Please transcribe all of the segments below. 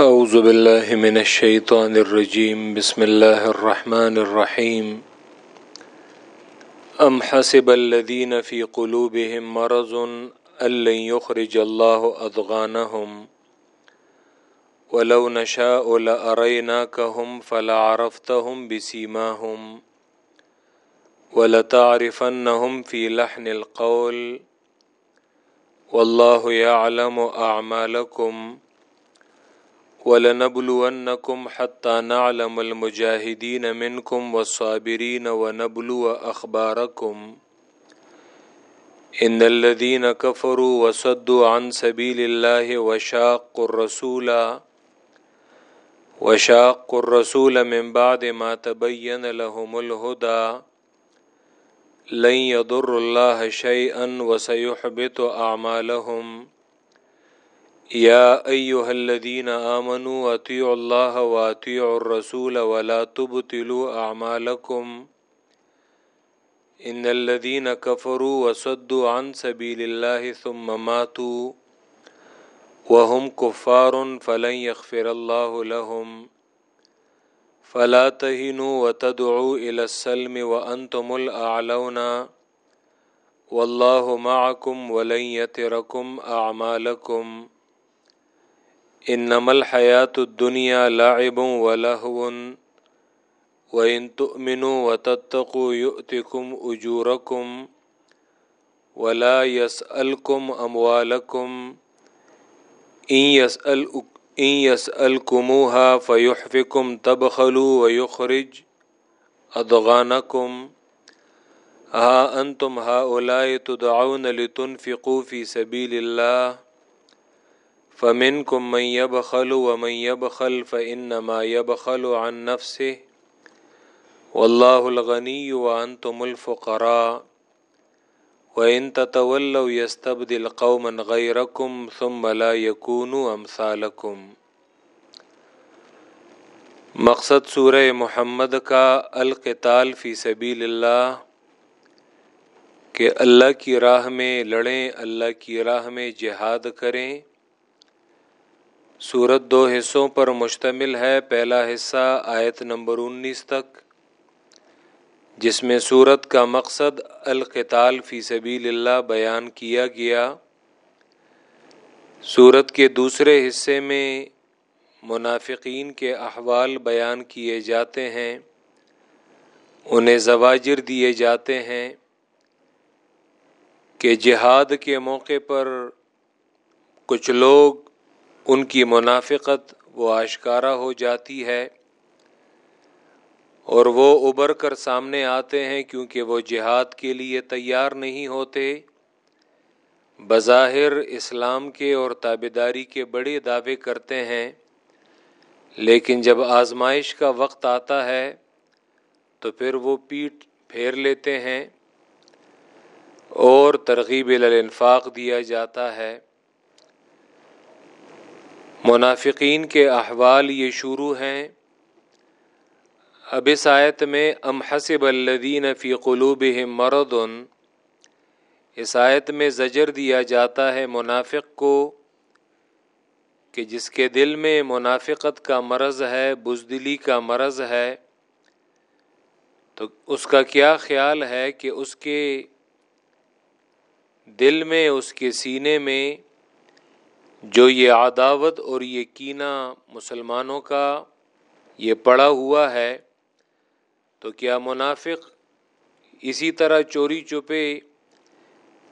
اعوذ باللہ من الشیطان الرجیم بسم اللہ الرحمن الرحیم ام حسب الذین فی قلوبهم مرض ان لن يخرج الله اضغانهم ولو نشاء لأریناکهم فلعرفتهم بسیماهم ولتعرفنهم في لحن القول. والله يعلم اعمالكم ولنبلونكم حتى نعلم المجاهدين منكم والصابرين ونبلو أخباركم إن الذين كفروا وصدوا عن سبيل الله وشاقوا الرسول وشاقوا الرسول من بعد ما تبين لهم الهدى لن يضر الله شيئا وسيحبط أعمالهم يا أيها الذين آمنوا أطيعوا الله وأطيعوا الرسول ولا تبطلوا أعمالكم إن الذين كفروا وصدوا عن سبيل الله ثم ماتوا وهم كفار فلن يغفر الله لهم فلا تهنوا وتدعوا إلى السلم وأنتم الأعلون والله معكم ولن يتركم أعمالكم انما الحیات الدنیا لعب ولهو وان تؤمنوا وتتقوا يؤتكم اجوركم ولا يسألكم اموالكم ان يسأل ان يسألكموها فيحفكم تبخلوا ويخرج اضغانكم ها انتم هؤلاء تدعون لتنفقوا في سبيل الله فمن کم من يبخل ومن يبخل فإنما يبخل عن نفسه والله الغني وأنتم الفقراء وإن تتولوا يستبدل قوما غيركم ثم لا يكونوا أمثالكم مقصد سورہ محمد کا القتال فی سبیل اللہ کہ اللہ کی راہ میں لڑیں، اللہ کی راہ میں جہاد کریں صورت دو حصوں پر مشتمل ہے، پہلا حصہ آیت نمبر انیس تک، جس میں صورت کا مقصد القتال فی سبیل اللہ بیان کیا گیا۔ صورت کے دوسرے حصے میں منافقین کے احوال بیان کیے جاتے ہیں، انہیں زواجر دیے جاتے ہیں کہ جہاد کے موقع پر کچھ لوگ ان کی منافقت وہ آشکارا ہو جاتی ہے اور وہ ابھر کر سامنے آتے ہیں کیونکہ وہ جہاد کے لیے تیار نہیں ہوتے۔ بظاہر اسلام کے اور داری کے بڑے دعوے کرتے ہیں، لیکن جب آزمائش کا وقت آتا ہے تو پھر وہ پیٹ پھیر لیتے ہیں اور ترغیب الانفاق دیا جاتا ہے۔ منافقین کے احوال یہ شروع ہیں۔ اب اس آیت میں ام حسب الدین فی قلوب مرد اس آیت میں زجر دیا جاتا ہے منافق کو کہ جس کے دل میں منافقت کا مرض ہے، بزدلی کا مرض ہے، تو اس کا کیا خیال ہے کہ اس کے دل میں، اس کے سینے میں جو یہ عداوت اور یہ کینہ مسلمانوں کا یہ پڑا ہوا ہے، تو کیا منافق اسی طرح چوری چپے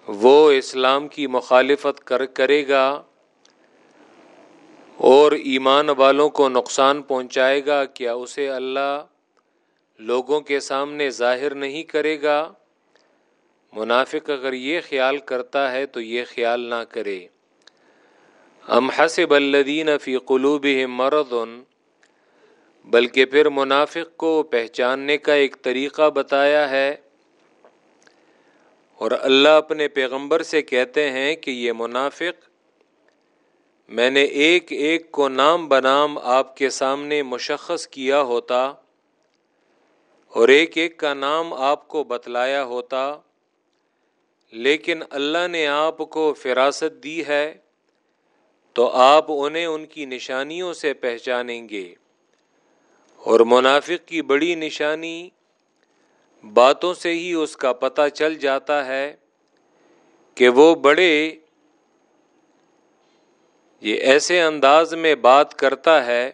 وہ اسلام کی مخالفت کر، کرے گا اور ایمان والوں کو نقصان پہنچائے گا، کیا اسے اللہ لوگوں کے سامنے ظاہر نہیں کرے گا؟ منافق اگر یہ خیال کرتا ہے تو یہ خیال نہ کرے۔ ام حسب الذین فی قلوبهم مرض، بلکہ پھر منافق کو پہچاننے کا ایک طریقہ بتایا ہے۔ اور اللہ اپنے پیغمبر سے کہتے ہیں کہ یہ منافق، میں نے ایک ایک کو نام بنام آپ کے سامنے مشخص کیا ہوتا، اور ایک ایک کا نام آپ کو بتلایا ہوتا، لیکن اللہ نے آپ کو فراست دی ہے۔ تو آپ انہیں ان کی نشانیوں سے پہچانیں گے۔ اور منافق کی بڑی نشانی باتوں سے ہی اس کا پتہ چل جاتا ہے کہ وہ بڑے یہ ایسے انداز میں بات کرتا ہے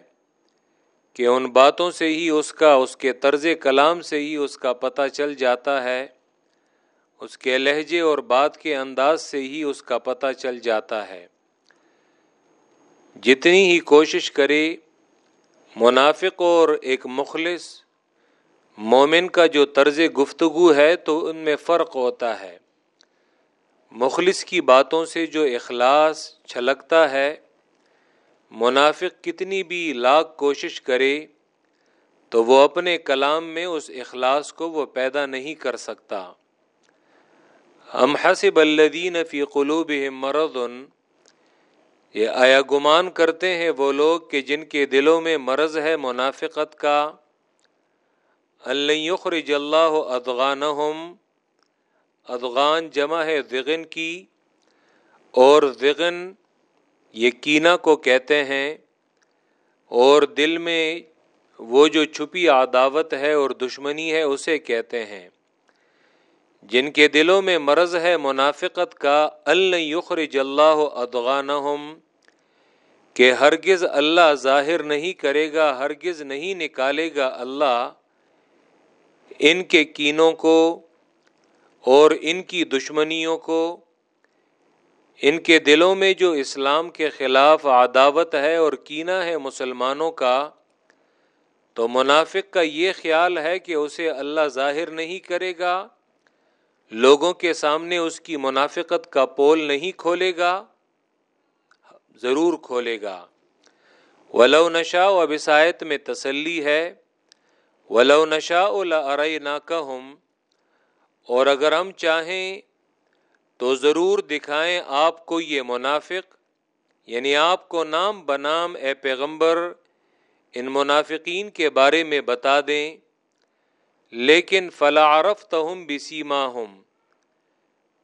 کہ ان باتوں سے ہی اس کا، اس کے طرز کلام سے ہی اس کا پتہ چل جاتا ہے، اس کے لہجے اور بات کے انداز سے ہی اس کا پتہ چل جاتا ہے۔ جتنی ہی کوشش کرے، منافق اور ایک مخلص، مومن کا جو طرز گفتگو ہے تو ان میں فرق ہوتا ہے۔ مخلص کی باتوں سے جو اخلاص چھلکتا ہے، منافق کتنی بھی لاکھ کوشش کرے تو وہ اپنے کلام میں اس اخلاص کو وہ پیدا نہیں کر سکتا۔ ہم حسب الدین فی قلوب مرد یہ آیا گمان کرتے ہیں وہ لوگ کہ جن کے دلوں میں مرض ہے منافقت کا اللہ اللہ ادغان ادغان جمع ہے ذغن کی، اور ذغن یہ کینہ کو کہتے ہیں، اور دل میں وہ جو چھپی عداوت ہے اور دشمنی ہے اسے کہتے ہیں۔ جن کے دلوں میں مرض ہے منافقت کا اللہ اللہ ادغانہم، کہ ہرگز اللہ ظاہر نہیں کرے گا، ہرگز نہیں نکالے گا اللہ ان کے کینوں کو اور ان کی دشمنیوں کو۔ ان کے دلوں میں جو اسلام کے خلاف عداوت ہے اور کینہ ہے مسلمانوں کا، تو منافق کا یہ خیال ہے کہ اسے اللہ ظاہر نہیں کرے گا۔ لوگوں کے سامنے اس کی منافقت کا پول نہیں کھولے گا، ضرور کھولے گا۔ ولو نشا و ابسایت میں تسلی ہے۔ ولو نشا ارئی نا اور اگر ہم چاہیں تو ضرور دکھائیں آپ کو یہ منافق یعنی آپ کو نام بنام اے پیغمبر ان منافقین کے بارے میں بتا دیں۔ لیکن فلاعرف تہم بسیما ہم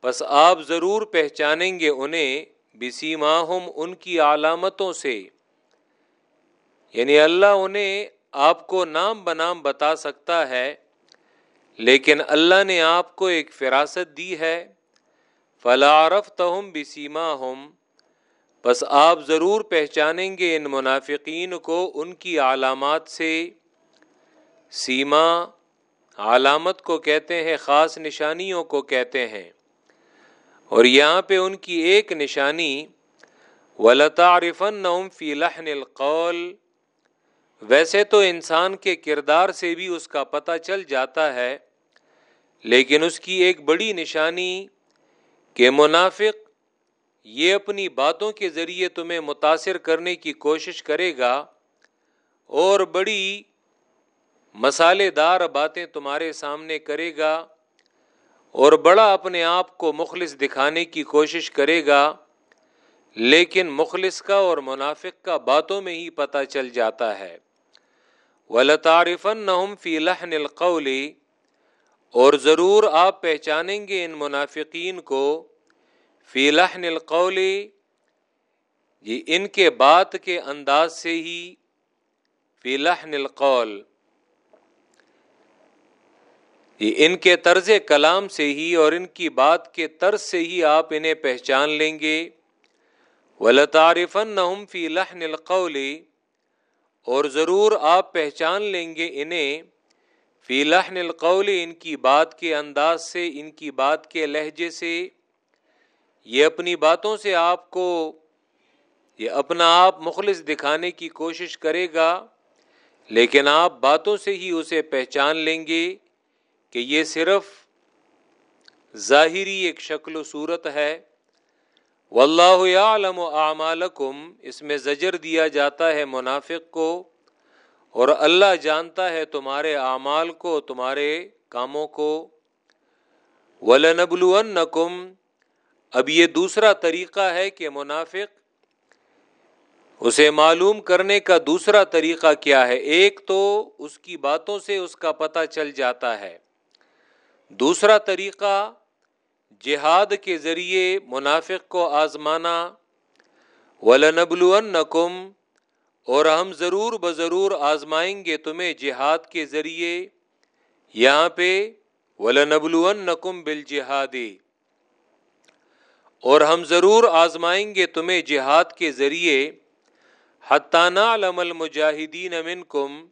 بس آپ ضرور پہچانیں گے انہیں بسیما ہم ان کی علامتوں سے۔ یعنی اللہ انہیں آپ کو نام بنام بتا سکتا ہے، لیکن اللہ نے آپ کو ایک فراست دی ہے۔ فلاعرف تہم بسیما ہم بس آپ ضرور پہچانیں گے ان منافقین کو ان کی علامات سے۔ سیما علامت کو کہتے ہیں، خاص نشانیوں کو کہتے ہیں۔ اور یہاں پہ ان کی ایک نشانی ولطارفن فی لحن القول۔ ویسے تو انسان کے کردار سے بھی اس کا پتہ چل جاتا ہے، لیکن اس کی ایک بڑی نشانی کہ منافق یہ اپنی باتوں کے ذریعے تمہیں متاثر کرنے کی کوشش کرے گا اور بڑی مسالے دار باتیں تمہارے سامنے کرے گا اور بڑا اپنے آپ کو مخلص دکھانے کی کوشش کرے گا، لیکن مخلص کا اور منافق کا باتوں میں ہی پتہ چل جاتا ہے۔ ولطارفن فی لحن القولی اور ضرور آپ پہچانیں گے ان منافقین کو۔ فی لحن القولی یہ ان کے بات کے انداز سے ہی۔ فی لحن القول ان کے طرز کلام سے ہی اور ان کی بات کے طرز سے ہی آپ انہیں پہچان لیں گے۔ ولطارفن فی لحن القولی اور ضرور آپ پہچان لیں گے انہیں۔ فی لحن القول ان کی بات کے انداز سے، ان کی بات کے لہجے سے۔ یہ اپنی باتوں سے آپ کو، یہ اپنا آپ مخلص دکھانے کی کوشش کرے گا، لیکن آپ باتوں سے ہی اسے پہچان لیں گے۔ کہ یہ صرف ظاہری ایک شکل و صورت ہے۔ واللہ یعلم اعمالکم، اس میں زجر دیا جاتا ہے منافق کو، اور اللہ جانتا ہے تمہارے اعمال کو، تمہارے کاموں کو۔ وَلَنَبْلُوَنَّكُمْ اب یہ دوسرا طریقہ ہے کہ منافق اسے معلوم کرنے کا دوسرا طریقہ کیا ہے۔ ایک تو اس کی باتوں سے اس کا پتہ چل جاتا ہے۔ دوسرا طریقہ، جہاد کے ذریعے منافق کو آزمانا ولنبلونکم اور ہم ضرور بضرور آزمائیں گے تمہیں جہاد کے ذریعے۔ یہاں پہ ولنبلونکم بالجہاد۔ اور ہم ضرور آزمائیں گے تمہیں جہاد کے ذریعے۔ حتانہ علم المجاہدین منکم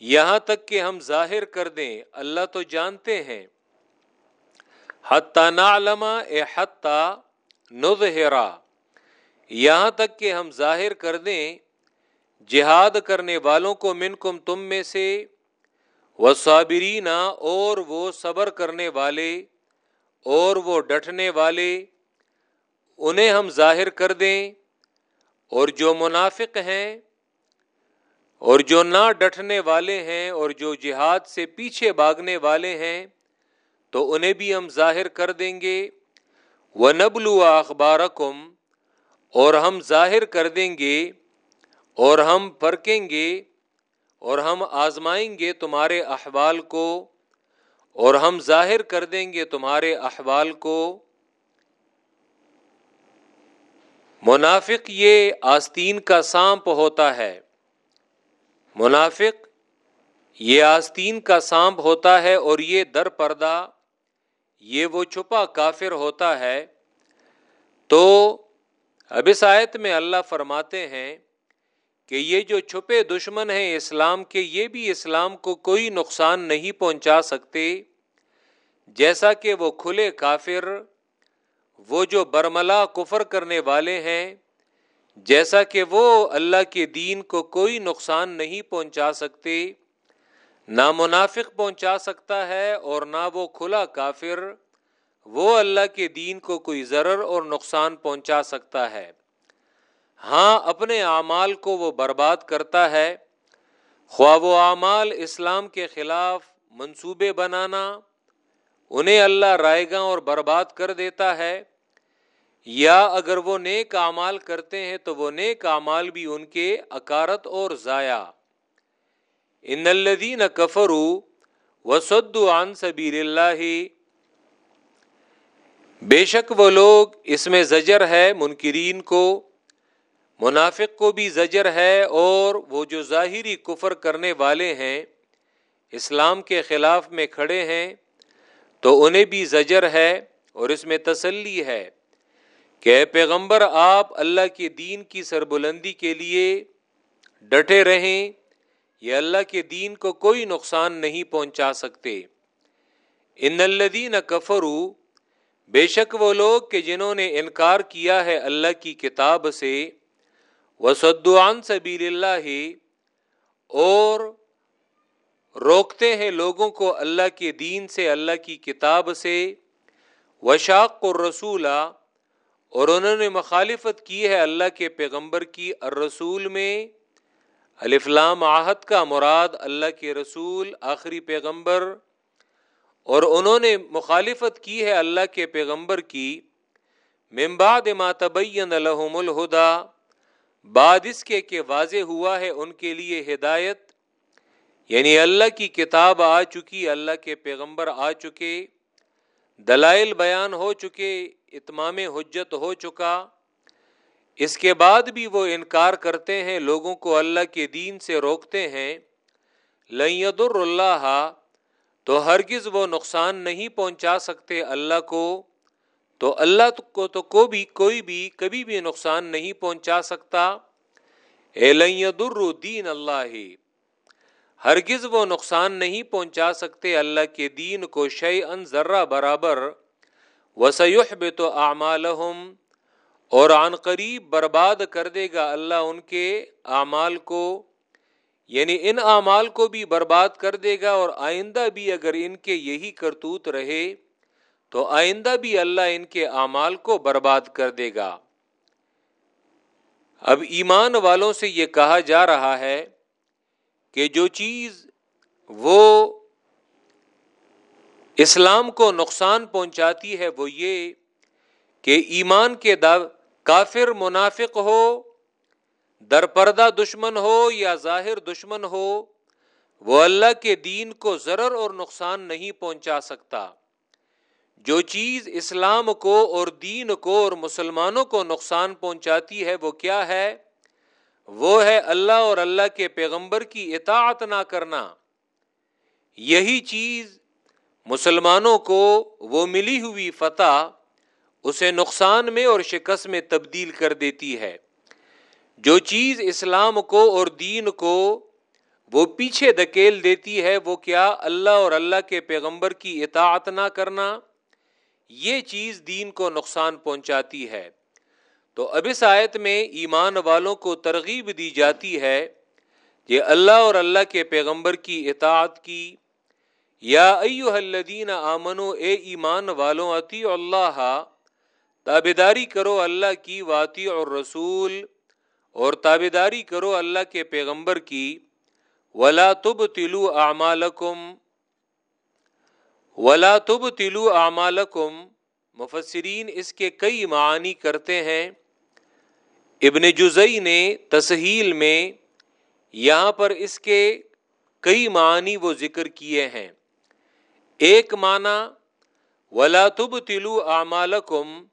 یہاں تک کہ ہم ظاہر کر دیں، اللہ تو جانتے ہیں۔ حتانہ علما اے حتیٰ نظہرا۔ یہاں تک کہ ہم ظاہر کر دیں، جہاد کرنے والوں کو من کم تم میں سے وہ صابرینہ اور وہ صبر کرنے والے، اور وہ ڈٹنے والے۔ انہیں ہم ظاہر کر دیں، اور جو منافق ہیں اور جو نہ ڈٹنے والے ہیں اور جو جہاد سے پیچھے بھاگنے والے ہیں، تو انہیں بھی ہم ظاہر کر دیں گے۔ وہ نبلو اخبارکم اور ہم ظاہر کر دیں گے، اور ہم پرکیں گے، اور ہم آزمائیں گے تمہارے احوال کو، اور ہم ظاہر کر دیں گے تمہارے احوال کو۔ منافق یہ آستین کا سانپ ہوتا ہے۔ منافق، یہ آستین کا سانپ ہوتا ہے اور یہ در پردہ، یہ وہ چھپا کافر ہوتا ہے۔ تو اب اس آیت میں اللہ فرماتے ہیں کہ یہ جو چھپے دشمن ہیں اسلام کے، یہ بھی اسلام کو کوئی نقصان نہیں پہنچا سکتے۔ جیسا کہ وہ کھلے کافر، وہ جو برملا کفر کرنے والے ہیں جیسا کہ وہ اللہ کے دین کو کوئی نقصان نہیں پہنچا سکتے، نہ منافق پہنچا سکتا ہے اور نہ وہ کھلا کافر، وہ اللہ کے دین کو کوئی ضرر اور نقصان پہنچا سکتا ہے۔ ہاں اپنے اعمال کو وہ برباد کرتا ہے۔ خواہ و اعمال اسلام کے خلاف منصوبے بنانا، انہیں اللہ رائے گا اور برباد کر دیتا ہے۔ یا اگر وہ نیک اعمال کرتے ہیں تو وہ نیک اعمال بھی ان کے اکارت اور ضائع۔ ان الدین کفرو وسد عن سبیل اللہ۔ بے شک وہ لوگ اس میں زجر ہے، منکرین کو، منافق کو بھی زجر ہے اور وہ جو ظاہری کفر کرنے والے ہیں، اسلام کے خلاف میں کھڑے ہیں، تو انہیں بھی زجر ہے اور اس میں تسلی ہے۔ کہ پیغمبر، آپ اللہ کے دین کی سربلندی کے لیے ڈٹے رہیں، یہ اللہ کے دین کو کوئی نقصان نہیں پہنچا سکتے۔ ان الدین کفرو بے شک وہ لوگ کہ جنہوں نے انکار کیا ہے اللہ کی کتاب سے وسدعان سبیل اللہ، اور روکتے ہیں لوگوں کو اللہ کے دین سے، اللہ کی کتاب سے۔ وشاق الرسولہ اور انہوں نے مخالفت کی ہے اللہ کے پیغمبر کی، الرسول میں۔ الفلام آہت کا مراد اللہ کے رسول، آخری پیغمبر۔ اور انہوں نے مخالفت کی ہے اللہ کے پیغمبر کی۔ ممباد ماتبین الحم الہدا، بعد اس کے کہ واضح ہوا ہے ان کے لیے ہدایت۔ یعنی اللہ کی کتاب آ چکی، اللہ کے پیغمبر آ چکے۔ دلائل بیان ہو چکے۔ اتمام حجت ہو چکا، اس کے بعد بھی وہ انکار کرتے ہیں، لوگوں کو اللہ کے دین سے روکتے ہیں۔ لید اللہ، تو ہرگز وہ نقصان نہیں پہنچا سکتے اللہ کو۔ تو اللہ کو تو کو بھی، کوئی بھی، کبھی بھی نقصان نہیں پہنچا سکتا۔ دین اللہ، ہرگز وہ نقصان نہیں پہنچا سکتے اللہ کے دین کو شعی ان ذرہ برابر۔ وسیح بے تو اعمال اور عن قریب برباد کر دے گا اللہ ان کے اعمال کو۔ یعنی ان اعمال کو بھی برباد کر دے گا اور آئندہ بھی اگر ان کے یہی کرتوت رہے، تو آئندہ بھی اللہ ان کے اعمال کو برباد کر دے گا۔ اب ایمان والوں سے یہ کہا جا رہا ہے کہ جو چیز وہ اسلام کو نقصان پہنچاتی ہے وہ یہ کہ ایمان کے کافر منافق ہو در پردہ دشمن ہو یا ظاہر دشمن ہو، وہ اللہ کے دین کو ضرر اور نقصان نہیں پہنچا سکتا۔ جو چیز اسلام کو اور دین کو اور مسلمانوں کو نقصان پہنچاتی ہے وہ کیا ہے؟ وہ ہے اللہ اور اللہ کے پیغمبر کی اطاعت نہ کرنا۔ یہی چیز مسلمانوں کو وہ ملی ہوئی فتح اسے نقصان میں اور شکست میں تبدیل کر دیتی ہے۔ جو چیز اسلام کو اور دین کو وہ پیچھے دکیل دیتی ہے، وہ کیا اللہ اور اللہ کے پیغمبر کی اطاعت نہ کرنا؟ یہ چیز دین کو نقصان پہنچاتی ہے۔ تو اب اس آیت میں ایمان والوں کو ترغیب دی جاتی ہے کہ اللہ اور اللہ کے پیغمبر کی اطاعت کی یا ایو الذین آمنو، اے ایمان والوں اتی اللہ تابیداری کرو اللہ کی واطی اور رسول اور تابیداری کرو اللہ کے پیغمبر کی، ولا تب تلو اعمالکم، ولا تب تلو اعمالکم، مفسرین اس کے کئی معانی کرتے ہیں۔ ابن جزئی نے تسہیل میں یہاں پر اس کے کئی معنی وہ ذکر کیے ہیں۔ ایک معنی ولا تب تلو اعمالکم،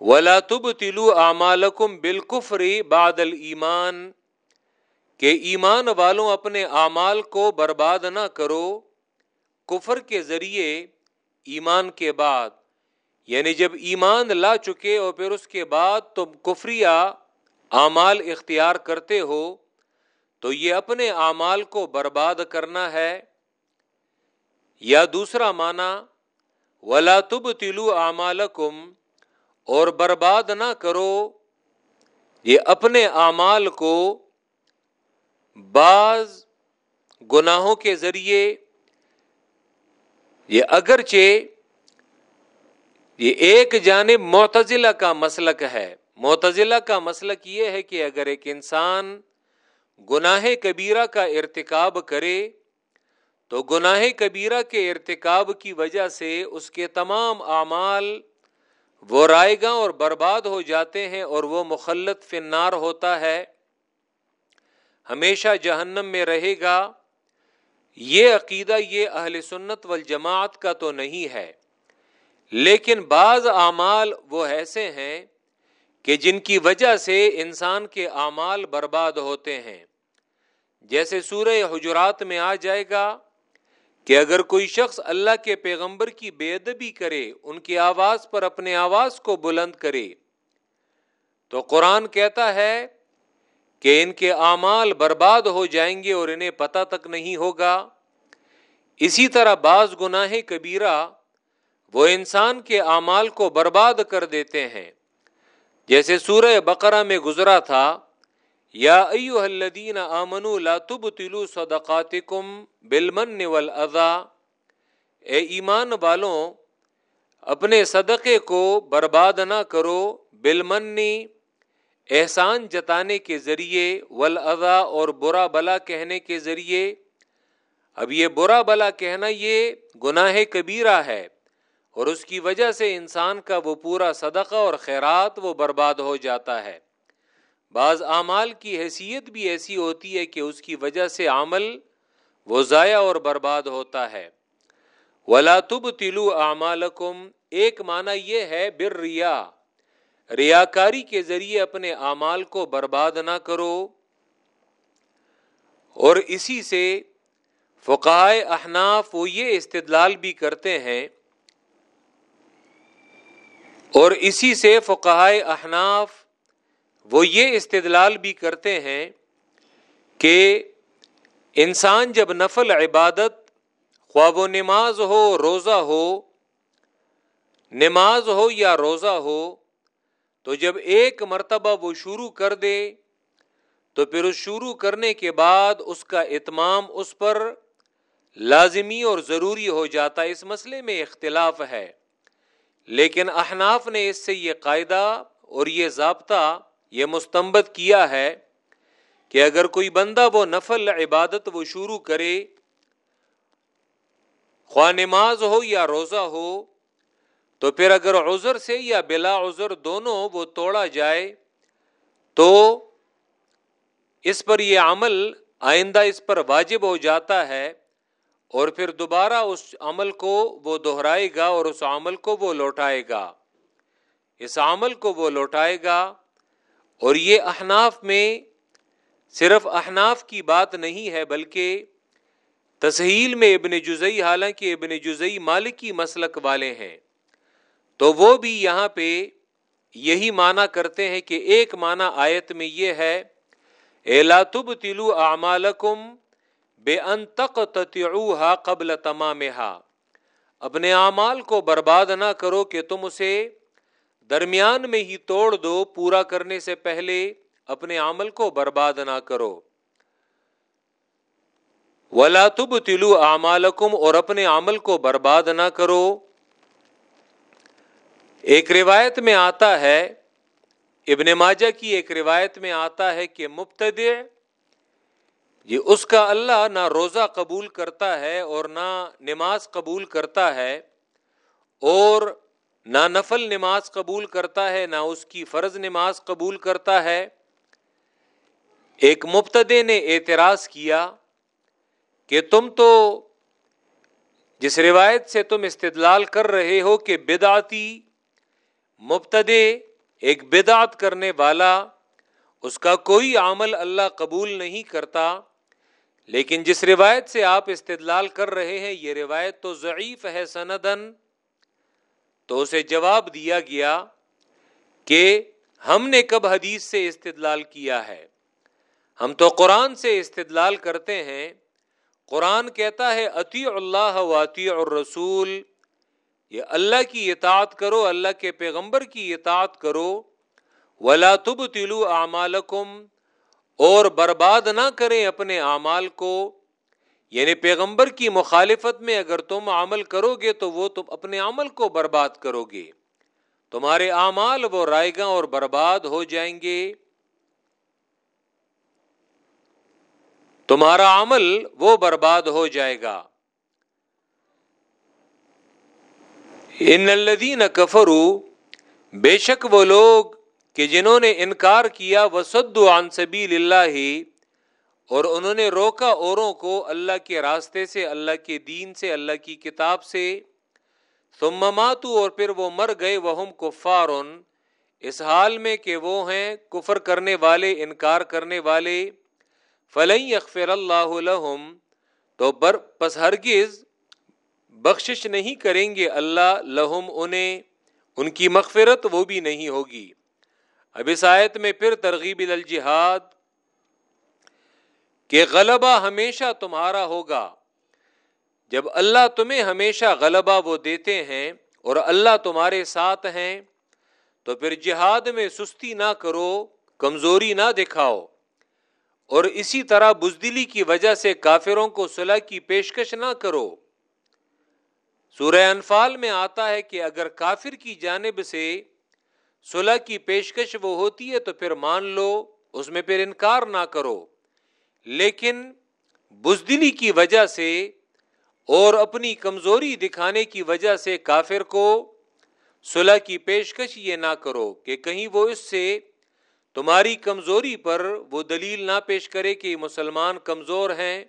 ولا تب تلو اعمالکم بالکفری بادل ایمان کہ ایمان والوں اپنے اعمال کو برباد نہ کرو، کفر کے ذریعے ایمان کے بعد یعنی جب ایمان لا چکے اور پھر اس کے بعد تم کفریہ اعمال اختیار کرتے ہو، تو یہ اپنے اعمال کو برباد کرنا ہے۔ یا دوسرا معنی، ولا تب تلو اعمال اور برباد نہ کرو یہ اپنے اعمال کو بعض گناہوں کے ذریعے، یہ اگرچہ یہ ایک جانب معتزلہ کا مسلک ہے۔ معتزلہ کا مسلک یہ ہے کہ اگر ایک انسان گناہ کبیرہ کا ارتکاب کرے تو گناہ کبیرہ کے ارتکاب کی وجہ سے اس کے تمام اعمال وہ رائے گا اور برباد ہو جاتے ہیں اور وہ مخلط فنار ہوتا ہے۔ ہمیشہ جہنم میں رہے گا۔ یہ عقیدہ یہ اہل سنت والجماعت کا تو نہیں ہے۔ لیکن بعض اعمال وہ ایسے ہیں کہ جن کی وجہ سے انسان کے اعمال برباد ہوتے ہیں۔ جیسے سورہ حجرات میں آ جائے گا۔ کہ اگر کوئی شخص اللہ کے پیغمبر کی بے ادبی کرے، ان کی آواز پر اپنے آواز کو بلند کرے۔ تو قرآن کہتا ہے کہ ان کے اعمال برباد ہو جائیں گے اور انہیں پتہ تک نہیں ہوگا۔ اسی طرح بعض گناہ کبیرہ وہ انسان کے اعمال کو برباد کر دیتے ہیں۔ جیسے سورہ بقرہ میں گزرا تھا یا ایو الذین آمنوا لا تبطلوا صدقاتکم بالمن والاذا اے ایمان والوں، اپنے صدقے کو برباد نہ کرو بالمنی احسان جتانے کے ذریعے ولاذا اور برا بلا کہنے کے ذریعے۔ اب یہ برا بلا کہنا یہ گناہ کبیرہ ہے، اور اس کی وجہ سے انسان کا وہ پورا صدقہ اور خیرات وہ برباد ہو جاتا ہے۔ بعض اعمال کی حیثیت بھی ایسی ہوتی ہے کہ اس کی وجہ سے عمل وہ ضائع اور برباد ہوتا ہے۔ ولا تب تلو اعمالکم ایک معنی یہ ہے بر ریا ریاکاری کے ذریعے اپنے اعمال کو برباد نہ کرو۔ اور اسی سے فقائے احناف وہ یہ استدلال بھی کرتے ہیں۔ اور اسی سے فقہائے احناف وہ یہ استدلال بھی کرتے ہیں کہ انسان جب نفل عبادت خواب و نماز ہو، روزہ ہو، نماز ہو یا روزہ ہو، تو جب ایک مرتبہ وہ شروع کر دے، تو پھر اس شروع کرنے کے بعد اس کا اتمام اس پر لازمی اور ضروری ہو جاتا ہے۔ اس مسئلے میں اختلاف ہے۔ لیکن احناف نے اس سے یہ قاعدہ اور یہ ضابطہ یہ مستمت کیا ہے کہ اگر کوئی بندہ وہ نفل عبادت وہ شروع کرے، خواہ نماز ہو یا روزہ ہو، تو پھر اگر عذر سے یا بلا عذر دونوں وہ توڑا جائے، تو اس پر یہ عمل آئندہ اس پر واجب ہو جاتا ہے اور پھر دوبارہ اس عمل کو وہ دہرائے گا اور اس عمل کو وہ لوٹائے گا۔ اس عمل کو وہ لوٹائے گا اور یہ احناف میں صرف احناف کی بات نہیں ہے، بلکہ تسہیل میں ابن جزئی، حالانکہ ابن جزئی مالکی مسلک والے ہیں۔ تو وہ بھی یہاں پہ یہی معنی کرتے ہیں کہ ایک معنی آیت میں یہ ہے اعلاتب تلو اعمالکم بے ان تک قبل تمام اپنے اعمال کو برباد نہ کرو کہ تم اسے درمیان میں ہی توڑ دو، پورا کرنے سے پہلے اپنے عمل کو برباد نہ کرو۔ ولا تب تلو اعمالکم اور اپنے عمل کو برباد نہ کرو۔ ایک روایت میں آتا ہے، ابن ماجہ کی ایک روایت میں آتا ہے کہ مبتد یہ اس کا اللہ نہ روزہ قبول کرتا ہے اور نہ نماز قبول کرتا ہے اور نہ نفل نماز قبول کرتا ہے، نہ اس کی فرض نماز قبول کرتا ہے۔ ایک مبتدے نے اعتراض کیا کہ تم تو جس روایت سے تم استدلال کر رہے ہو کہ بدعتی مبتدے ایک بدعت کرنے والا، اس کا کوئی عمل اللہ قبول نہیں کرتا، لیکن جس روایت سے آپ استدلال کر رہے ہیں، یہ روایت تو ضعیف ہے سندن تو اسے جواب دیا گیا کہ ہم نے کب حدیث سے استدلال کیا ہے۔ ہم تو قرآن سے استدلال کرتے ہیں۔ قرآن کہتا ہے عطی اللہ و اور رسول یہ اللہ کی اطاعت کرو، اللہ کے پیغمبر کی اطاعت کرو۔ ولا تب تلو اعمالکم اور برباد نہ کریں اپنے اعمال کو۔ یعنی پیغمبر کی مخالفت میں اگر تم عمل کرو گے تو وہ تم اپنے عمل کو برباد کرو گے۔ تمہارے اعمال وہ رائے گا اور برباد ہو جائیں گے۔ تمہارا عمل وہ برباد ہو جائے گا۔ ان الذین کفرو بے شک وہ لوگ کہ جنہوں نے انکار کیا وہ عن سبیل اللہ اور انہوں نے روکا اوروں کو اللہ کے راستے سے، اللہ کے دین سے، اللہ کی کتاب سے۔ ثم ماتو اور پھر وہ مر گئے وہ کفار اس حال میں کہ وہ ہیں کفر کرنے والے، انکار کرنے والے۔ فلئی اخفر اللہ لہم تو بر، پس ہرگز بخشش نہیں کریں گے اللہ لہم انہیں۔ ان کی مغفرت وہ بھی نہیں ہوگی۔ اب اس آیت میں پھر ترغیب الجہاد۔ کہ غلبہ ہمیشہ تمہارا ہوگا۔ جب اللہ تمہیں ہمیشہ غلبہ وہ دیتے ہیں اور اللہ تمہارے ساتھ ہیں، تو پھر جہاد میں سستی نہ کرو، کمزوری نہ دکھاؤ۔ اور اسی طرح بزدلی کی وجہ سے کافروں کو صلح کی پیشکش نہ کرو۔ سورہ انفال میں آتا ہے کہ اگر کافر کی جانب سے صلح کی پیشکش وہ ہوتی ہے، تو پھر مان لو، اس میں پھر انکار نہ کرو۔ لیکن بزدلی کی وجہ سے اور اپنی کمزوری دکھانے کی وجہ سے کافر کو صلح کی پیشکش یہ نہ کرو کہ کہیں وہ اس سے تمہاری کمزوری پر وہ دلیل نہ پیش کرے کہ مسلمان کمزور ہیں۔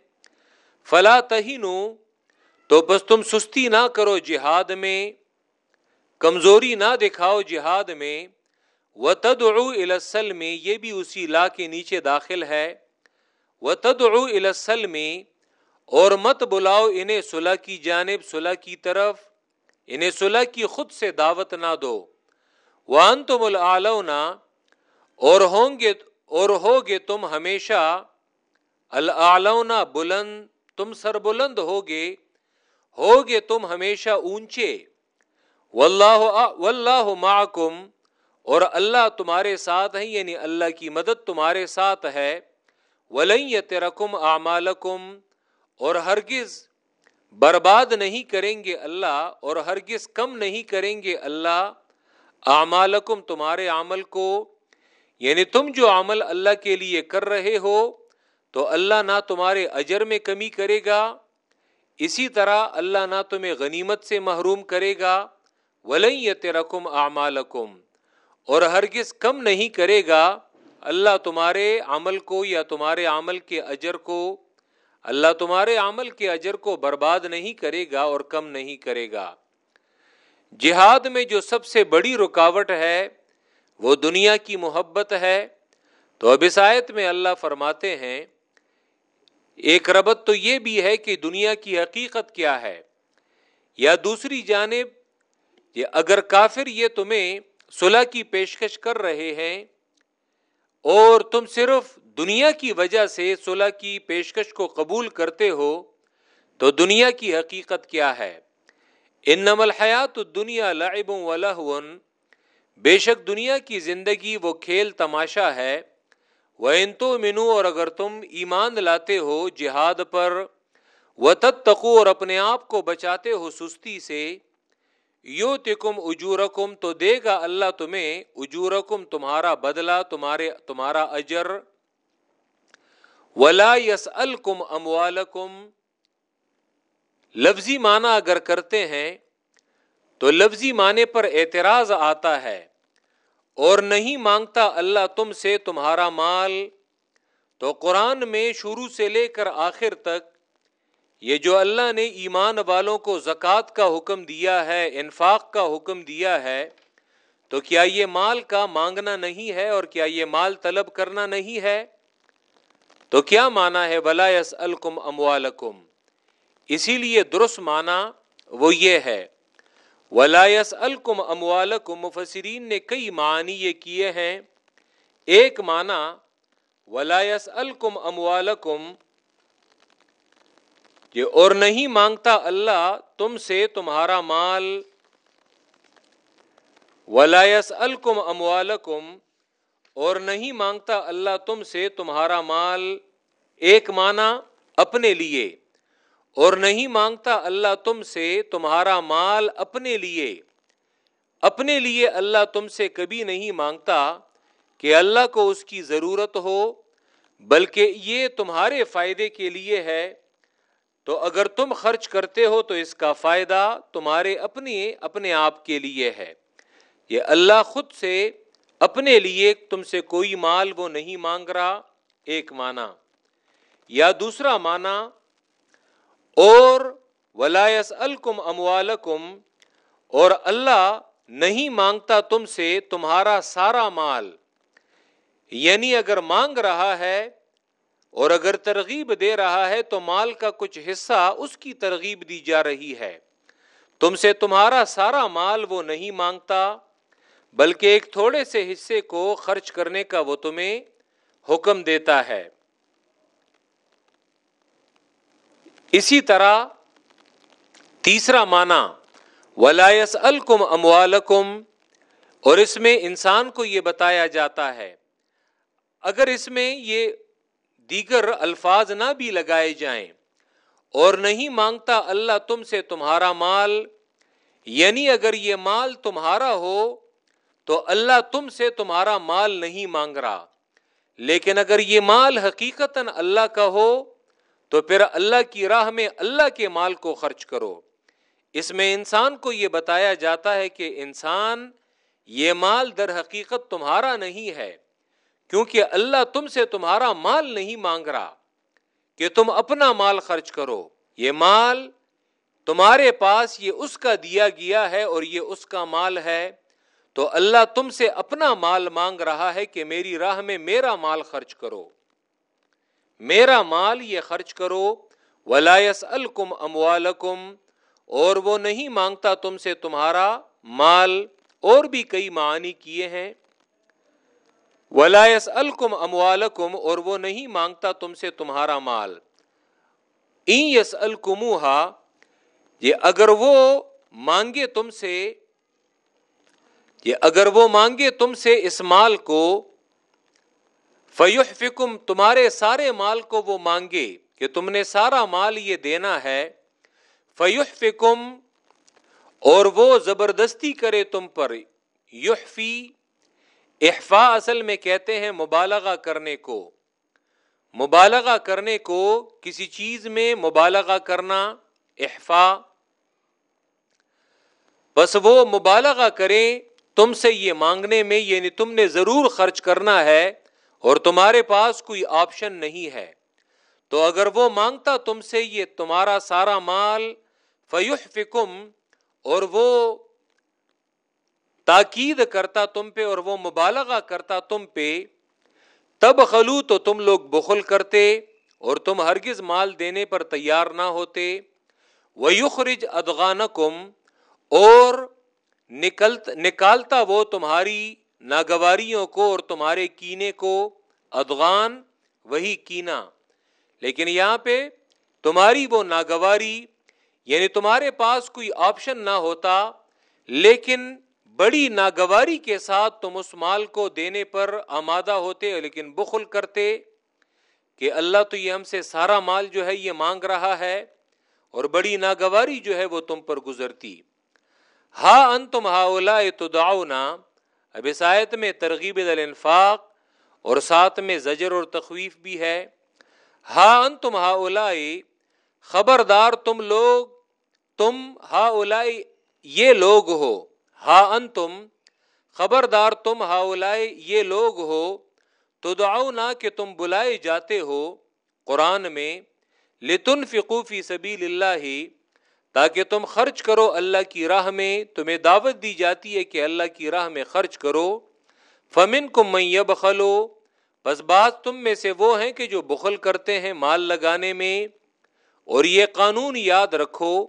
فلا تہینو، تو بس تم سستی نہ کرو جہاد میں، کمزوری نہ دکھاؤ جہاد میں۔ و تد الاسل میں یہ بھی اسی لا کے نیچے داخل ہے۔ و تد الاسل میں اور مت بلاؤ انہیں صلح کی جانب، صلح کی طرف، انہیں صلح کی خود سے دعوت نہ دو۔ وان تم العلونا اور ہوں گے، اور ہوگے تم ہمیشہ۔ العلونا بلند، تم سر بلند ہوگے ہوگے تم ہمیشہ اونچے۔ واللہ واللہ معکم، اور اللہ تمہارے ساتھ ہے یعنی اللہ کی مدد تمہارے ساتھ ہے۔ ولن یترکم اعمالکم، اور ہرگز برباد نہیں کریں گے اللہ، اور ہرگز کم نہیں کریں گے اللہ اعمالکم تمہارے عمل کو۔ یعنی تم جو عمل اللہ کے لیے کر رہے ہو، تو اللہ نہ تمہارے اجر میں کمی کرے گا، اسی طرح اللہ نہ تمہیں غنیمت سے محروم کرے گا۔ ولئی رقم اعمالکم، اور ہرگز کم نہیں کرے گا۔ اللہ تمہارے عمل کو یا تمہارے عمل کے اجر کو، اللہ تمہارے عمل کے اجر کو برباد نہیں کرے گا اور کم نہیں کرے گا۔ جہاد میں جو سب سے بڑی رکاوٹ ہے، وہ دنیا کی محبت ہے۔ تو اب آیت میں اللہ فرماتے ہیں، ایک ربط تو یہ بھی ہے کہ دنیا کی حقیقت کیا ہے۔ یا دوسری جانب یہ اگر کافر یہ تمہیں صلح کی پیشکش کر رہے ہیں اور تم صرف دنیا کی وجہ سے صلح کی پیشکش کو قبول کرتے ہو، تو دنیا کی حقیقت کیا ہے؟ ان نمل حیات دنیا لعب و لہون بے شک دنیا کی زندگی وہ کھیل تماشا ہے۔ وہ ان تو منو اور اگر تم ایمان لاتے ہو جہاد پر و تتقو اور اپنے آپ کو بچاتے ہو سستی سے یو تکم اجورکم، تو دے گا اللہ تمہیں اجورکم، تمہارا بدلہ، تمہارے، تمہارا اجر۔ ولا یس الکم اموالکم لفظی معنی اگر کرتے ہیں، تو لفظی معنی پر اعتراض آتا ہے۔ اور نہیں مانگتا اللہ تم سے تمہارا مال۔ تو قرآن میں شروع سے لے کر آخر تک یہ جو اللہ نے ایمان والوں کو زکوٰۃ کا حکم دیا ہے، انفاق کا حکم دیا ہے، تو کیا یہ مال کا مانگنا نہیں ہے اور کیا یہ مال طلب کرنا نہیں ہے؟ تو کیا مانا ہے، ولا یس الکم اموالکم اسی لیے درست مانا وہ یہ ہے ولایس الکم اموالکم مفسرین نے کئی معنی یہ کیے ہیں۔ ایک معنی ولایس الکم اموالکم یہ اور نہیں مانگتا اللہ تم سے تمہارا مال۔ ولایس الکم اموالکم اور نہیں مانگتا اللہ تم سے تمہارا مال۔ ایک معنی اپنے لیے۔ اور نہیں مانگتا اللہ تم سے تمہارا مال اپنے لیے۔ اپنے لیے اللہ تم سے کبھی نہیں مانگتا کہ اللہ کو اس کی ضرورت ہو، بلکہ یہ تمہارے فائدے کے لیے ہے۔ تو اگر تم خرچ کرتے ہو تو اس کا فائدہ تمہارے اپنے اپنے آپ کے لیے ہے۔ یہ اللہ خود سے اپنے لیے تم سے کوئی مال وہ نہیں مانگ رہا، ایک معنی۔ یا دوسرا معنی، اور ولایس الکم اموالکم اور اللہ نہیں مانگتا تم سے تمہارا سارا مال۔ یعنی اگر مانگ رہا ہے اور اگر ترغیب دے رہا ہے تو مال کا کچھ حصہ اس کی ترغیب دی جا رہی ہے۔ تم سے تمہارا سارا مال وہ نہیں مانگتا، بلکہ ایک تھوڑے سے حصے کو خرچ کرنے کا وہ تمہیں حکم دیتا ہے۔ اسی طرح تیسرا معنی ولایس الکم اموالکم اور اس میں انسان کو یہ بتایا جاتا ہے۔ اگر اس میں یہ دیگر الفاظ نہ بھی لگائے جائیں اور نہیں مانگتا اللہ تم سے تمہارا مال یعنی اگر یہ مال تمہارا ہو تو اللہ تم سے تمہارا مال نہیں مانگ رہا۔ لیکن اگر یہ مال حقیقت اللہ کا ہو تو پھر اللہ کی راہ میں اللہ کے مال کو خرچ کرو۔ اس میں انسان کو یہ بتایا جاتا ہے کہ انسان یہ مال در حقیقت تمہارا نہیں ہے۔ کیونکہ اللہ تم سے تمہارا مال نہیں مانگ رہا کہ تم اپنا مال خرچ کرو۔ یہ مال تمہارے پاس یہ اس کا دیا گیا ہے اور یہ اس کا مال ہے۔ تو اللہ تم سے اپنا مال مانگ رہا ہے کہ میری راہ میں میرا مال خرچ کرو۔ میرا مال یہ خرچ کرو۔ ولایس الکم اموالکم اور وہ نہیں مانگتا تم سے تمہارا مال۔ اور بھی کئی معنی کیے ہیں۔ ولایس الکم اموالکم اور وہ نہیں مانگتا تم سے تمہارا مال۔ این یس الکموہا یہ اگر وہ مانگے تم سے کہ اگر وہ مانگے تم سے اس مال کو فیوح فکم تمہارے سارے مال کو وہ مانگے کہ تم نے سارا مال یہ دینا ہے۔ فیوح فکم اور وہ زبردستی کرے تم پر۔ یحفی احفا اصل میں کہتے ہیں مبالغہ کرنے کو۔ مبالغہ کرنے کو کسی چیز میں مبالغہ کرنا احفا بس وہ مبالغہ کریں، تم سے یہ مانگنے میں یعنی تم نے ضرور خرچ کرنا ہے اور تمہارے پاس کوئی آپشن نہیں ہے۔ تو اگر وہ مانگتا تم سے، یہ تمہارا سارا مال فیوح فکم اور وہ تاکید کرتا تم پہ اور وہ مبالغہ کرتا تم پہ، تب خلو تو تم لوگ بخل کرتے اور تم ہرگز مال دینے پر تیار نہ ہوتے۔ وہ یخرج ادغان اور نکالتا وہ تمہاری ناگواریوں کو اور تمہارے کینے کو۔ ادغان وہی کینا۔ لیکن یہاں پہ تمہاری وہ ناگواری یعنی تمہارے پاس کوئی آپشن نہ ہوتا، لیکن بڑی ناگواری کے ساتھ تم اس مال کو دینے پر آمادہ ہوتے لیکن بخل کرتے کہ اللہ تو یہ ہم سے سارا مال جو ہے یہ مانگ رہا ہے اور بڑی ناگواری جو ہے وہ تم پر گزرتی۔ ہا ان تم ہا اولا اب اس آیت میں ترغیب الانفاق اور ساتھ میں زجر اور تخویف بھی ہے۔ ہا ان تم ہا خبردار تم لوگ، تم ہا یہ لوگ ہو۔ ہا ان تم خبردار تم ہا یہ لوگ ہو تو دعاؤ نہ کہ تم بلائے جاتے ہو قرآن میں لتن فقوفی سبیل اللہ، تاکہ تم خرچ کرو اللہ کی راہ میں، تمہیں دعوت دی جاتی ہے کہ اللہ کی راہ میں خرچ کرو۔ فمن کو میں بخلو بس بات تم میں سے وہ ہیں کہ جو بخل کرتے ہیں مال لگانے میں۔ اور یہ قانون یاد رکھو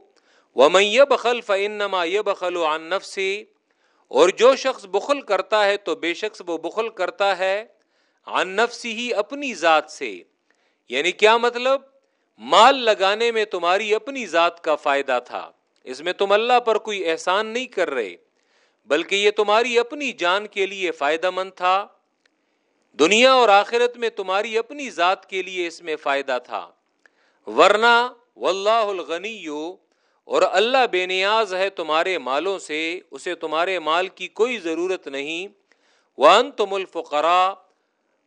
وہ میں بخل فنما یہ بخل عن نفسی اور جو شخص بخل کرتا ہے تو بے شخص وہ بخل کرتا ہے عن نفسی ہی اپنی ذات سے۔ یعنی کیا مطلب؟ مال لگانے میں تمہاری اپنی ذات کا فائدہ تھا۔ اس میں تم اللہ پر کوئی احسان نہیں کر رہے، بلکہ یہ تمہاری اپنی جان کے لیے فائدہ مند تھا۔ دنیا اور آخرت میں تمہاری اپنی ذات کے لیے اس میں فائدہ تھا۔ ورنہ، واللہ الغنی اور اللہ بے نیاز ہے تمہارے مالوں سے، اسے تمہارے مال کی کوئی ضرورت نہیں۔ وان تم الفقرا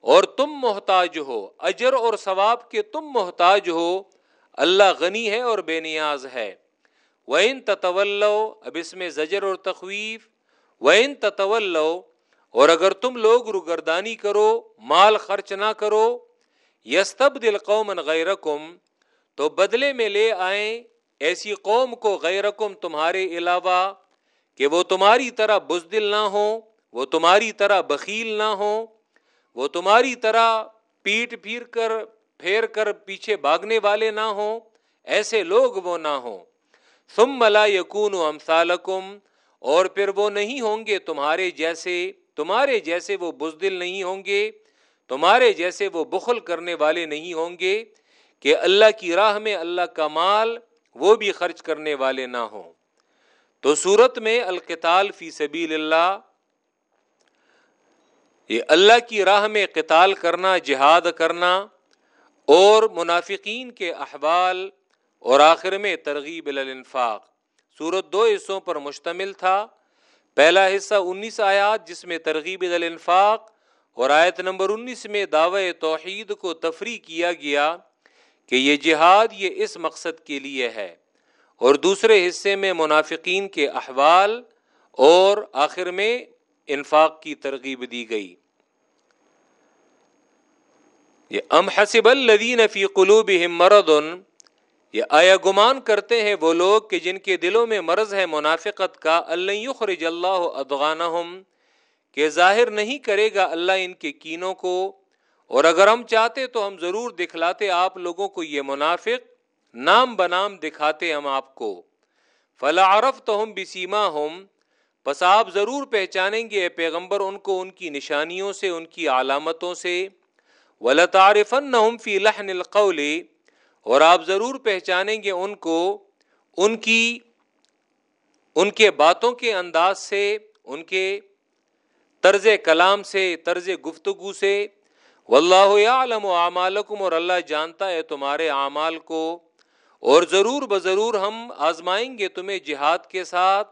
اور تم محتاج ہو، اجر اور ثواب کے تم محتاج ہو۔ اللہ غنی ہے اور بے نیاز ہے۔ وہ ان تطول اب اس میں زجر اور تخویف۔ وہ ان تطول اور اگر تم لوگ رگردانی کرو، مال خرچ نہ کرو۔ یستب دل قوم غیر تو بدلے میں لے آئیں۔ ایسی قوم کو غیرکم تمہارے علاوہ کہ وہ تمہاری طرح بزدل نہ ہو وہ تمہاری طرح بخیل نہ ہو وہ تمہاری طرح پیٹ پھیر کر پھیر کر پیچھے بھاگنے والے نہ ہوں، ایسے لوگ وہ نہ ہوں۔ ثم ملا یقون امثالکم، اور پھر وہ نہیں ہوں گے تمہارے جیسے تمہارے جیسے وہ بزدل نہیں ہوں گے، تمہارے جیسے وہ بخل کرنے والے نہیں ہوں گے کہ اللہ کی راہ میں اللہ کا مال وہ بھی خرچ کرنے والے نہ ہوں۔ تو صورت میں القتال فی سبیل اللہ، یہ اللہ کی راہ میں قتال کرنا، جہاد کرنا اور منافقین کے احوال اور آخر میں ترغیب الانفاق۔ صورت دو حصوں پر مشتمل تھا۔ پہلا حصہ انیس آیات، جس میں ترغیب الانفاق، اور آیت نمبر انیس میں دعوی توحید کو تفریح کیا گیا۔ کہ یہ جہاد یہ اس مقصد کے لیے ہے اور دوسرے حصے میں منافقین کے احوال اور آخر میں انفاق کی ترغیب دی گئی۔ یہ ام حسب الدین فی قلوب مرد یہ آیا گمان کرتے ہیں وہ لوگ کہ جن کے دلوں میں مرض ہے منافقت کا، اللہ یخرج اللہ ادغانہم، کہ ظاہر نہیں کرے گا اللہ ان کے کینوں کو اور اگر ہم چاہتے تو ہم ضرور دکھلاتے آپ لوگوں کو یہ منافق، نام بنام دکھاتے ہم آپ کو۔ فلا عرف تو ہم بسیما ہم بس آپ ضرور پہچانیں گے پیغمبر ان کو ان کی نشانیوں سے، ان کی علامتوں سے۔ ولطارفن فی لحن القول، اور آپ ضرور پہچانیں گے ان کو ان کی، ان کے باتوں کے انداز سے، ان کے طرز کلام سے، طرز گفتگو سے۔ واللہ یعلم اعمالکم اور اللہ جانتا ہے تمہارے اعمال کو اور ضرور بضرور ہم آزمائیں گے تمہیں جہاد کے ساتھ۔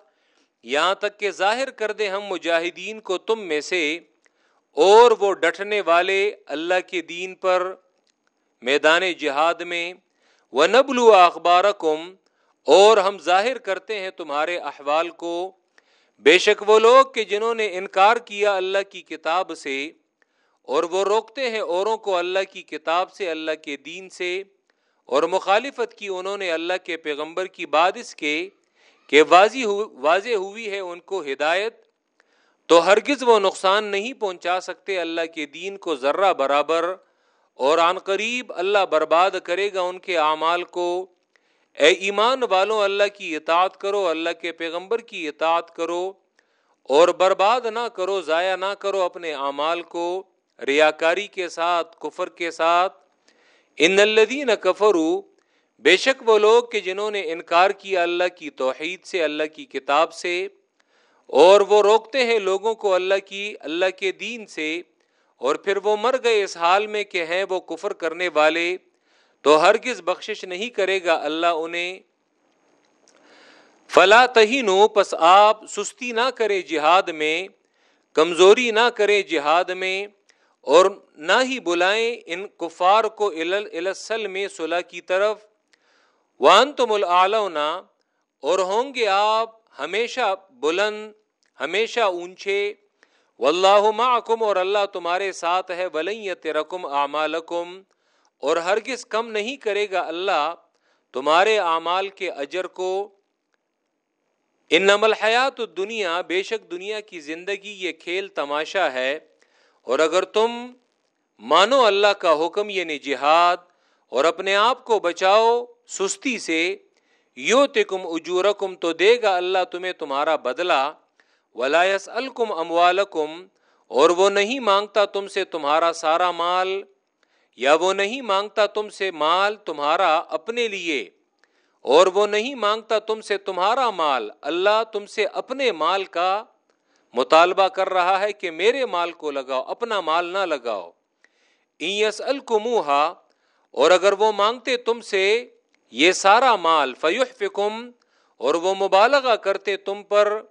یہاں تک کہ ظاہر کر دیں ہم مجاہدین کو تم میں سے اور وہ ڈٹنے والے اللہ کے دین پر میدان جہاد میں۔ وہ نبلو اخبار اور ہم ظاہر کرتے ہیں تمہارے احوال کو۔ بے شک وہ لوگ کہ جنہوں نے انکار کیا اللہ کی کتاب سے اور وہ روکتے ہیں اوروں کو اللہ کی کتاب سے، اللہ کے دین سے۔ اور مخالفت کی انہوں نے اللہ کے پیغمبر کی بات اس کے کہ واضح واضح ہوئی ہے ان کو ہدایت۔ تو ہرگز وہ نقصان نہیں پہنچا سکتے، اللہ کے دین کو ذرہ برابر اور عن قریب اللہ برباد کرے گا ان کے اعمال کو۔ اے ایمان والوں، اللہ کی اطاعت کرو، اللہ کے پیغمبر کی اطاعت کرو۔ اور برباد نہ کرو، ضائع نہ کرو اپنے اعمال کو۔ ریاکاری کے ساتھ، کفر کے ساتھ۔ ان الدین کفرو بے شک وہ لوگ کہ جنہوں نے انکار کیا اللہ کی توحید سے، اللہ کی کتاب سے۔ اور وہ روکتے ہیں لوگوں کو اللہ کی، اللہ کے دین سے۔ اور پھر وہ مر گئے اس حال میں کہ ہیں وہ کفر کرنے والے۔ تو ہرگز بخشش نہیں کرے گا اللہ انہیں۔ فلا تہینو، پس آپ سستی نہ کرے جہاد میں، کمزوری نہ کرے جہاد میں۔ اور نہ ہی بلائیں ان کفار کو السل میں صلح کی طرف۔ وان تم العلونا اور ہوں گے آپ ہمیشہ بلند، ہمیشہ اونچے۔ واللہ معکم، اور اللہ تمہارے ساتھ ہے۔ ولیت رقم اعمالکم، اور ہرگز کم نہیں کرے گا اللہ تمہارے اعمال کے اجر کو۔ ان نمل حیات دنیا بے شک دنیا کی زندگی یہ کھیل تماشا ہے۔ اور اگر تم مانو اللہ کا حکم یعنی جہاد، اور اپنے آپ کو بچاؤ سستی سے یو تکم اجورکم، تو دے گا اللہ تمہیں تمہارا بدلہ۔ ولایس الکم اموالکم اور وہ نہیں مانگتا تم سے تمہارا سارا مال، یا وہ نہیں مانگتا تم سے مال تمہارا اپنے لیے۔ اور وہ نہیں مانگتا تم سے تمہارا مال، اللہ تم سے اپنے مال کا مطالبہ کر رہا ہے کہ میرے مال کو لگاؤ، اپنا مال نہ لگاؤ۔ ایس الکموہا اور اگر وہ مانگتے تم سے، یہ سارا مال فیوح فکم اور وہ مبالغہ کرتے تم پر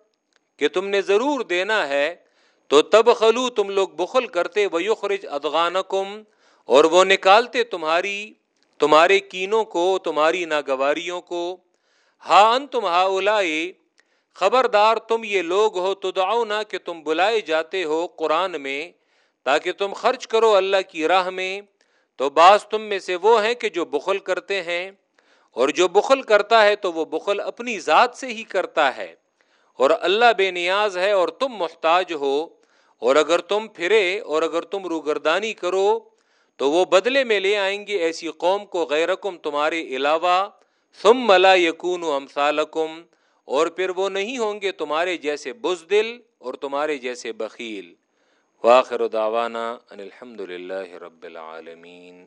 کہ تم نے ضرور دینا ہے، تو تب خلو تم لوگ بخل کرتے، ویخرج ادغانکم، اور وہ نکالتے تمہاری، تمہارے کینوں کو، تمہاری ناگواریوں کو۔ ہا ان تم ہا خبردار تم یہ لوگ ہو، تو نہ کہ تم بلائے جاتے ہو قرآن میں، تاکہ تم خرچ کرو اللہ کی راہ میں۔ تو بعض تم میں سے وہ ہیں کہ جو بخل کرتے ہیں، اور جو بخل کرتا ہے تو وہ بخل اپنی ذات سے ہی کرتا ہے۔ اور اللہ بے نیاز ہے اور تم محتاج ہو، اور اگر تم پھرے اور اگر تم روگردانی کرو، تو وہ بدلے میں لے آئیں گے ایسی قوم کو غیرکم تمہارے علاوہ۔ ثم ملا یقون امثالکم اور پھر وہ نہیں ہوں گے تمہارے جیسے بزدل اور تمہارے جیسے بخیل۔ واخر دعوانا ان الحمد للہ رب العالمین۔